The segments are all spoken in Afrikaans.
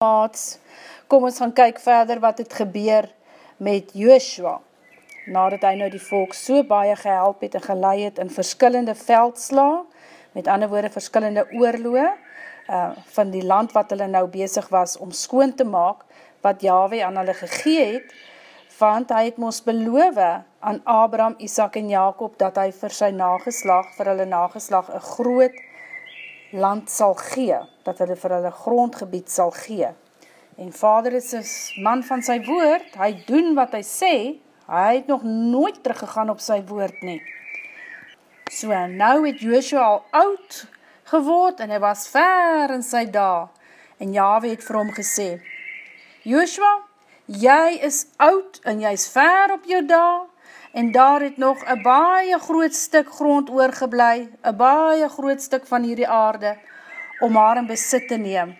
maats, kom ons gaan kyk verder wat het gebeur met Joshua, nadat hy nou die volk so baie gehelp het en geleid het in verskillende veldsla, met ander woorde verskillende oorloe, uh, van die land wat hulle nou bezig was om skoon te maak, wat Yahweh aan hulle gegee het, want hy het ons beloof aan Abraham, Isaac en Jacob, dat hy vir sy nageslag, vir hulle nageslag, een groot land sal gee, dat hulle vir hulle grondgebied sal gee. En vader is een man van sy woord, hy doen wat hy sê, hy het nog nooit teruggegaan op sy woord nie. So nou het Joshua al oud geword en hy was ver in sy da. En Yahweh het vir hom gesê, Joshua, jy is oud en jy is ver op jou da, en daar het nog een baie groot stuk grond oorgeblij, een baie groot stuk van hierdie aarde, om haar in besit te neem.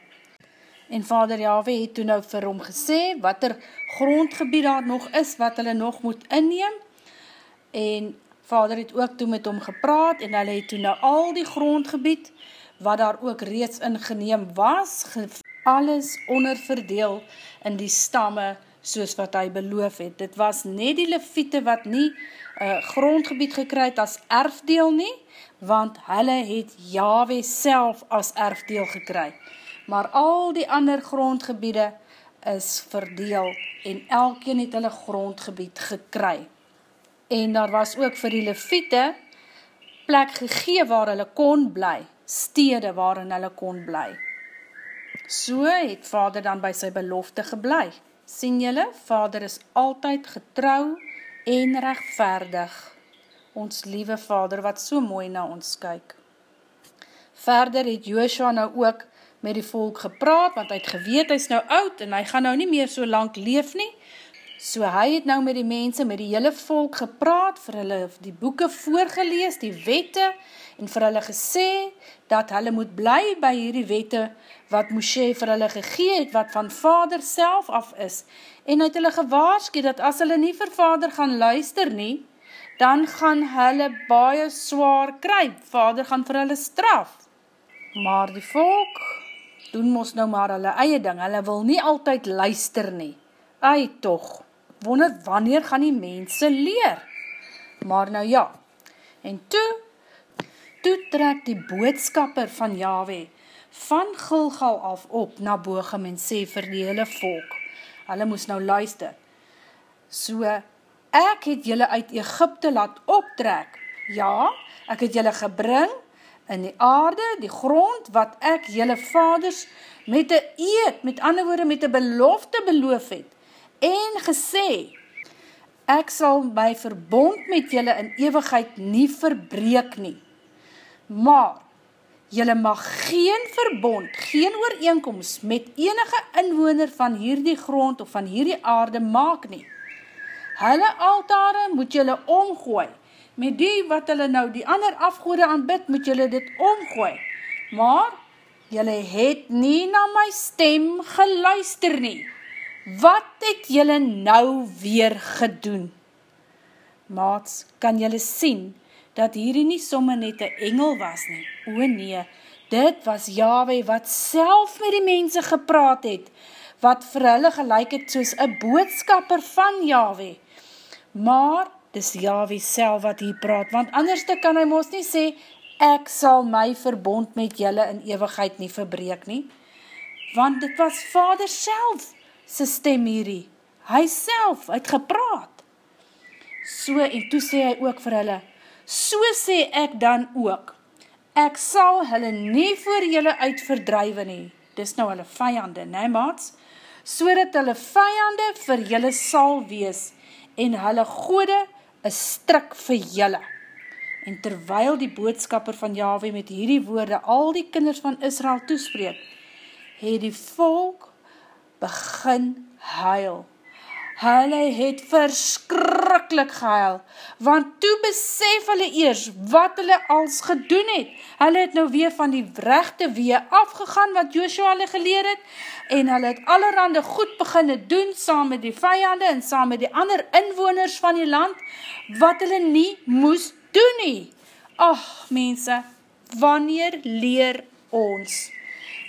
En vader Yahweh het toen nou vir hom gesê, wat er grondgebied daar nog is, wat hulle nog moet inneem, en vader het ook toen met hom gepraat, en hulle het toen nou al die grondgebied, wat daar ook reeds ingeneem was, alles onderverdeel in die stamme, soos wat hy beloof het. Dit was net die leviete wat nie uh, grondgebied gekry het as erfdeel nie, want hulle het Yahweh self as erfdeel gekry. Maar al die ander grondgebiede is verdeel en elkeen het hulle grondgebied gekry. En daar was ook vir die leviete plek gegee waar hulle kon bly, stede waarin hulle kon bly. So het vader dan by sy belofte geblei sien jylle, vader is altyd getrouw en rechtvaardig. Ons liewe vader wat so mooi na ons kyk. Verder het Joshua nou ook met die volk gepraat, want hy het geweet, hy is nou oud en hy gaan nou nie meer so lang leef nie. So hy het nou met die mense, met die hele volk gepraat, vir hulle die boeken voorgelees, die wette, en vir hulle gesê, dat hulle moet bly by hierdie wette, wat Moshe vir hulle gegee het, wat van vader self af is, en het hulle gewaarski, dat as hulle nie vir vader gaan luister nie, dan gaan hulle baie zwaar kry, vader gaan vir hulle straf. Maar die volk, doen ons nou maar hulle eie ding, hulle wil nie altyd luister nie, ei toch, wonder wanneer gaan die mense leer? Maar nou ja, en toe, toe trek die boodskapper van Yahweh, van Gilgal af op na Bochum en sê vir die hele volk, hulle moes nou luister, so, ek het julle uit Egypte laat optrek, ja, ek het julle gebring in die aarde, die grond, wat ek julle vaders met een eed, met ander woorde met een belofte beloof het, en gesê, ek sal my verbond met julle in ewigheid nie verbreek nie, maar, Julle mag geen verbond, geen ooreenkomst met enige inwoner van hierdie grond of van hierdie aarde maak nie. Hulle altare moet julle omgooi. Met die wat hulle nou die ander afgoede aanbid, moet julle dit omgooi. Maar, julle het nie na my stem geluister nie. Wat het julle nou weer gedoen? Maats, kan julle sien, dat hierdie nie somme net een engel was nie. O nee, dit was Yahweh wat self met die mense gepraat het, wat vir hulle gelijk het soos een boodskapper van Yahweh. Maar, dis Yahweh self wat hier praat, want anders kan hy ons nie sê, ek sal my verbond met julle in ewigheid nie verbreek nie. Want dit was vader self sy stem hierdie. Hy self het gepraat. So, en toe sê hy ook vir hulle, So sê ek dan ook, ek sal hulle nie voor julle uitverdrijwe nie, dis nou hulle vijande, ne maats, so dat hulle vijande vir julle sal wees, en hulle gode een strik vir julle. En terwyl die boodskapper van Yahweh met hierdie woorde al die kinders van Israel toespreek, het die volk begin huil hulle het verskrikkelijk gehuil, want toe besef hulle eers wat hulle als gedoen het. Hulle het nou weer van die rechte wee afgegaan wat Joshua hulle geleer het, en hulle het allerhande goed beginne doen saam met die vijande en saam met die ander inwoners van die land, wat hulle nie moes doen nie. Ach mense, wanneer leer ons?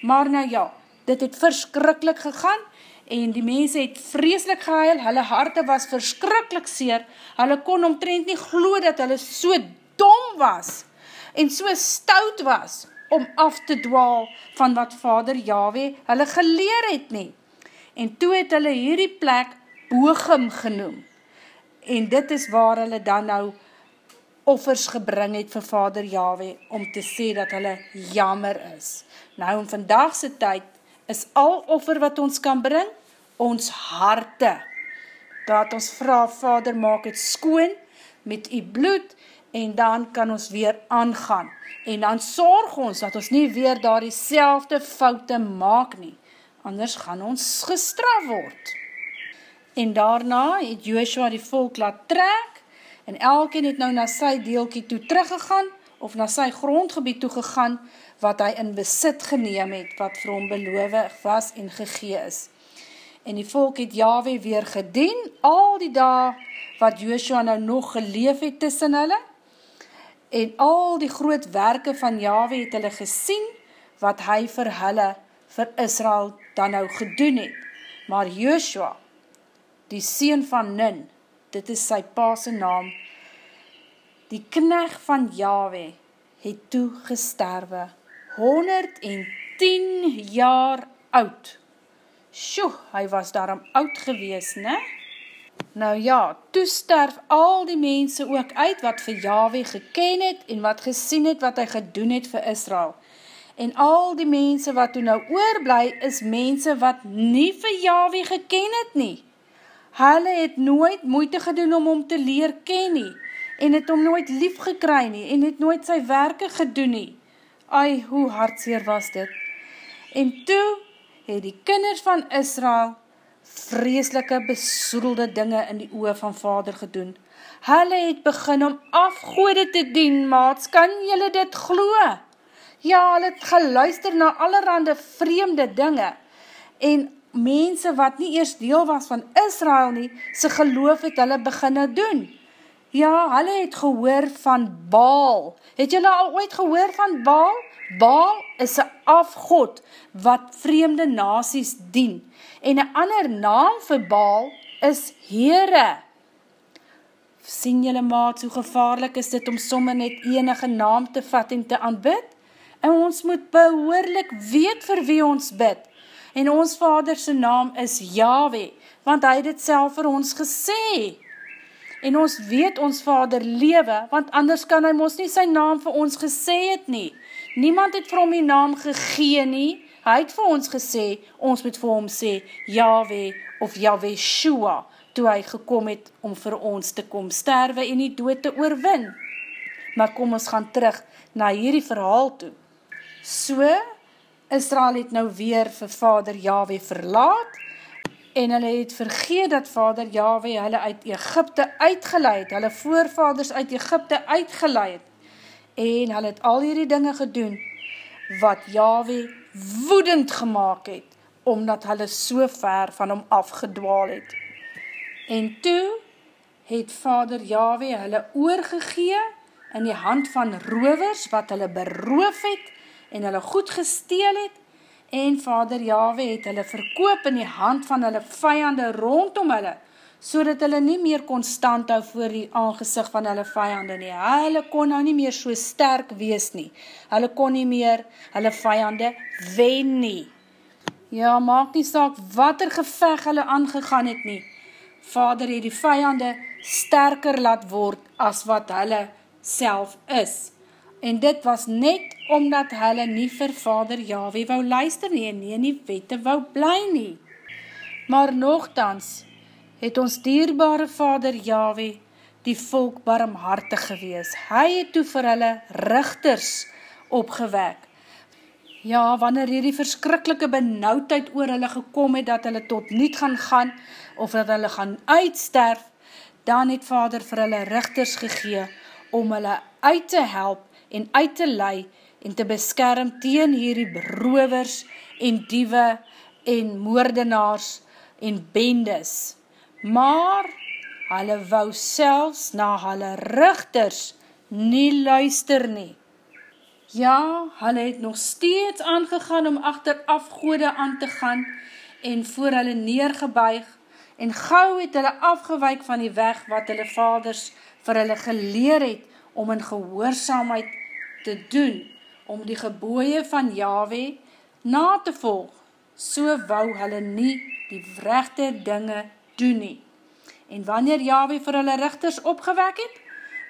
Maar nou ja, dit het verskrikkelijk gegaan, en die mense het vreselik gehuil, hulle harte was verskrikkelijk seer, hulle kon omtrent nie glo dat hulle so dom was, en so stout was, om af te dwaal van wat vader Yahweh hulle geleer het nie. En toe het hulle hierdie plek Bochum genoem. En dit is waar hulle dan nou offers gebring het vir vader Yahweh, om te sê dat hulle jammer is. Nou in vandagse tyd is al offer wat ons kan bring, ons harte. Dat ons vraag, vader, maak het skoon met die bloed, en dan kan ons weer aangaan. En dan sorg ons dat ons nie weer daar die selfde foute maak nie, anders gaan ons gestraf word. En daarna het Joshua die volk laat trek, en elkeen het nou na sy deelkie toe teruggegaan, of na sy grondgebied toe gegaan, wat hy in besit geneem het, wat vir hom beloofig was en gegee is. En die volk het Yahweh weer gedien, al die dag wat Joshua nou nog geleef het tussen hulle, en al die groot werke van Yahweh het hulle gesien, wat hy vir hulle, vir Israel, dan nou gedoen het. Maar Joshua, die sien van Nun, dit is sy paase naam, die knecht van Yahweh, het toe gesterwe, 110 jaar oud. Sjoe, hy was daarom oud gewees, ne? Nou ja, toe sterf al die mense ook uit wat vir Yahweh geken het en wat gesien het wat hy gedoen het vir Israel. En al die mense wat toe nou oorblij is mense wat nie vir Yahweh geken het nie. Hulle het nooit moeite gedoen om hom te leer ken nie en het hom nooit lief gekry nie en het nooit sy werke gedoen nie. Ai, hoe hartseer was dit. En toe het die kinders van Israel vreeslike besoedelde dinge in die oor van vader gedoen. Hulle het begin om afgoede te dien, maats, kan julle dit gloe? Ja, hulle het geluister na allerhande vreemde dinge, en mense wat nie eers deel was van Israel nie, sy geloof het hulle beginne doen. Ja, hulle het gehoor van Baal. Het julle al ooit gehoor van Baal? Baal is een afgod wat vreemde nasies dien en een ander naam vir Baal is Heere. Sien jylle maat, hoe gevaarlik is dit om somme net enige naam te vat en te aanbid? En ons moet behoorlik weet vir wie ons bid. En ons vaderse naam is Yahweh, want hy het het self vir ons gesê. En ons weet ons vader lewe, want anders kan hy ons nie sy naam vir ons gesê het nie. Niemand het vir hom die naam gegee nie, Hy het vir ons gesê, ons moet vir hom sê, Yahweh of Yahweh Shua, toe hy gekom het om vir ons te kom sterwe en die dood te oorwin. Maar kom ons gaan terug na hierdie verhaal toe. So, Israel het nou weer vir vader Yahweh verlaat, en hulle het vergeet dat vader Yahweh hulle uit Egypte uitgeleid, hulle voorvaders uit Egypte uitgeleid, en hulle het al hierdie dinge gedoen, wat Yahweh woedend gemaakt het, omdat hulle so ver van hom afgedwaal het. En toe het vader Yahweh hulle oorgegee in die hand van rovers wat hulle beroof het en hulle goed gesteel het en vader Yahweh het hulle verkoop in die hand van hulle vijande rondom hulle so dat hulle nie meer constant hou voor die aangezicht van hulle vijande nie. Hulle kon nou nie meer so sterk wees nie. Hulle kon nie meer hulle vijande wen nie. Ja, maak nie saak wat er geveg hulle aangegaan het nie. Vader het die vijande sterker laat word as wat hulle self is. En dit was net omdat hulle nie vir vader Yahweh wou luister nie en nie in die wette wou bly nie. Maar nogthans, het ons dierbare vader Yahweh die volk barmhartig gewees. Hy het toe vir hulle richters opgewek. Ja, wanneer hierdie verskrikkelike benauwdheid oor hulle gekom het, dat hulle tot niet gaan gaan, of dat hulle gaan uitsterf, dan het vader vir hulle richters gegee, om hulle uit te help en uit te lei, en te beskerm teen hierdie berovers en diewe en moordenaars en bendes maar hulle wou selfs na hulle richters nie luister nie. Ja, hulle het nog steeds aangegaan om achter afgoede aan te gaan en voor hulle neergebuig en gauw het hulle afgewyk van die weg wat hulle vaders vir hulle geleer het om in gehoorzaamheid te doen, om die geboeie van Yahweh na te volg. So wou hulle nie die vrechte dinge doen nie. En wanneer Yahweh vir hulle richters opgewek het,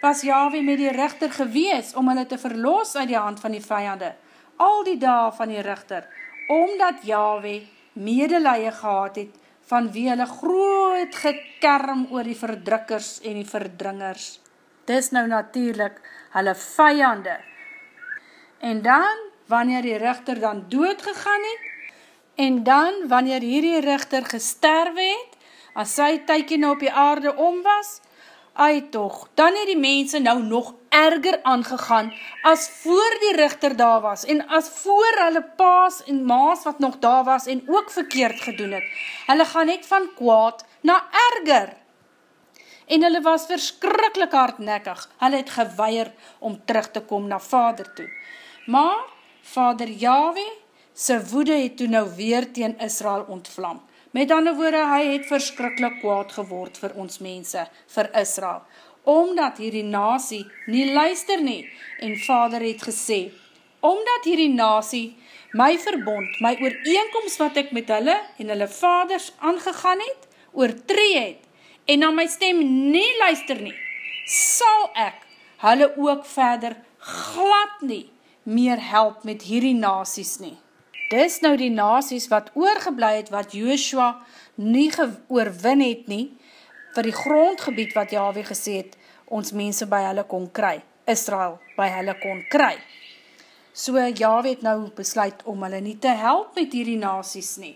was Yahweh met die richter gewees om hulle te verloos uit die hand van die vijande, al die dae van die richter, omdat Yahweh medelije gehad het van wie hulle groot gekerm oor die verdrukkers en die verdringers. Dis nou natuurlijk hulle vijande. En dan, wanneer die richter dan dood gegaan het, en dan, wanneer hierdie richter gesterwe het, as sy tykie nou op die aarde om was, Ai toch, dan het die mense nou nog erger aangegaan as voor die richter daar was en as voor hulle paas en maas wat nog daar was en ook verkeerd gedoen het. Hulle gaan net van kwaad na erger. En hulle was verskrikkelijk hardnekkig. Hulle het geweier om terug te kom na vader toe. Maar vader Yahweh, sy woede het toe nou weer teen Israel ontvlam. Met ander woorde, hy het verskrikkelijk kwaad geword vir ons mense, vir Israel, omdat hierdie nasie nie luister nie, en vader het gesê, omdat hierdie nasie my verbond, my ooreenkomst wat ek met hulle en hulle vaders aangegaan het, oortree het, en na my stem nie luister nie, sal ek hulle ook verder glad nie meer help met hierdie nasies nie dis nou die nasies wat oorgeblij het, wat Joshua nie oorwin het nie, vir die grondgebied wat Yahweh gesê het, ons mense by hulle kon kry, Israel by hulle kon kry. So Yahweh het nou besluit om hulle nie te help met hierdie nasies nie.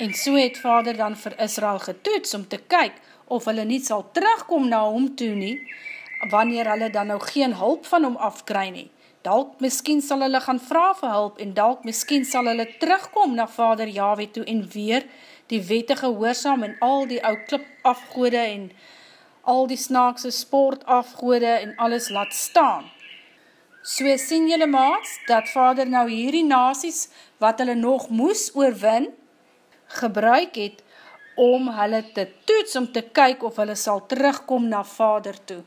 En so het vader dan vir Israel getoets om te kyk of hulle nie sal terugkom na hom toe nie, wanneer hulle dan nou geen hulp van hom afkry nie dalk miskien sal hulle gaan vraag vir hulp, en dalk miskien sal hulle terugkom na vader Yahweh toe, en weer die wette gehoorzaam, en al die ou klip afgoede, en al die snaakse sport afgoede, en alles laat staan. So sien julle maats, dat vader nou hierdie nasies, wat hulle nog moes oorwin, gebruik het, om hulle te toets, om te kyk of hulle sal terugkom na vader toe.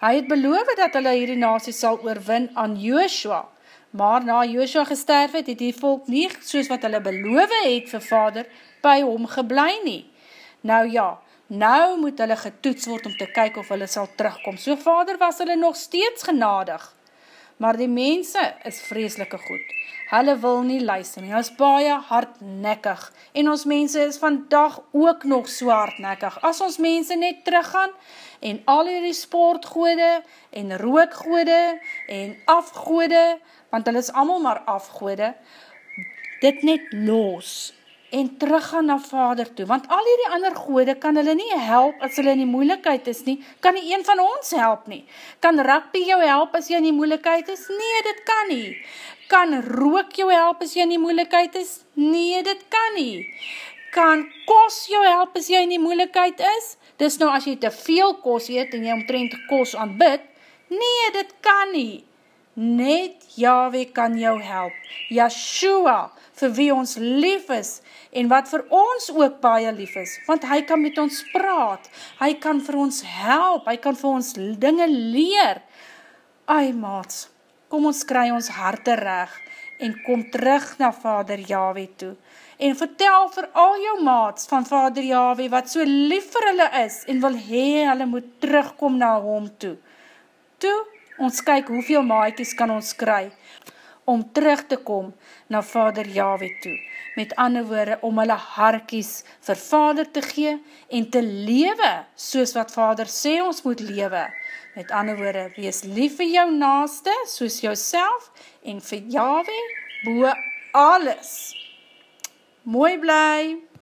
Hy het beloof dat hulle hierdie nasie sal oorwin aan Joshua, maar na Joshua gesterf het, het die volk nie soos wat hulle beloof het vir vader, by hom geblei nie. Nou ja, nou moet hulle getoets word om te kyk of hulle sal terugkom. So vader was hulle nog steeds genadig, maar die mense is vreselike goed. Hulle wil nie luister nie, ons baie hardnekkig, en ons mense is vandag ook nog so hardnekkig. As ons mense net teruggaan, en al die sportgoede en rookgoede en afgoede, want hulle is allemaal maar afgoede, dit net los en teruggaan na vader toe, want al die ander goede kan hulle nie help as hulle in die moeilikheid is nie, kan nie een van ons help nie, kan rugby jou help as jy in die moeilikheid is? Nee, dit kan nie. Kan rook jou help as jy in die moeilikheid is? Nee, dit kan nie. Kan kos jou help as jy in die moeilikheid is? Dis nou as jy te veel kos eet en jy omtrent kos aanbid, nee, dit kan nie. Net Yahweh kan jou help. Yeshua, vir wie ons lief is en wat vir ons ook baie lief is, want hy kan met ons praat, hy kan vir ons help, hy kan vir ons dinge leer. Ai maats, kom ons kry ons harte reg en kom terug na Vader Yahweh toe en vertel vir al jou maats van Vader Yahweh wat so lief vir hulle is en wil hee hulle moet terugkom na hom toe. Toe, ons kyk hoeveel maaikies kan ons kry om terug te kom na Vader Yahweh toe. Met ander woorde, om hulle harkies vir Vader te gee en te lewe soos wat Vader sê ons moet lewe. Met ander woorde, wees lief vir jou naaste soos jouself en vir Yahweh boe alles. Mooi bly!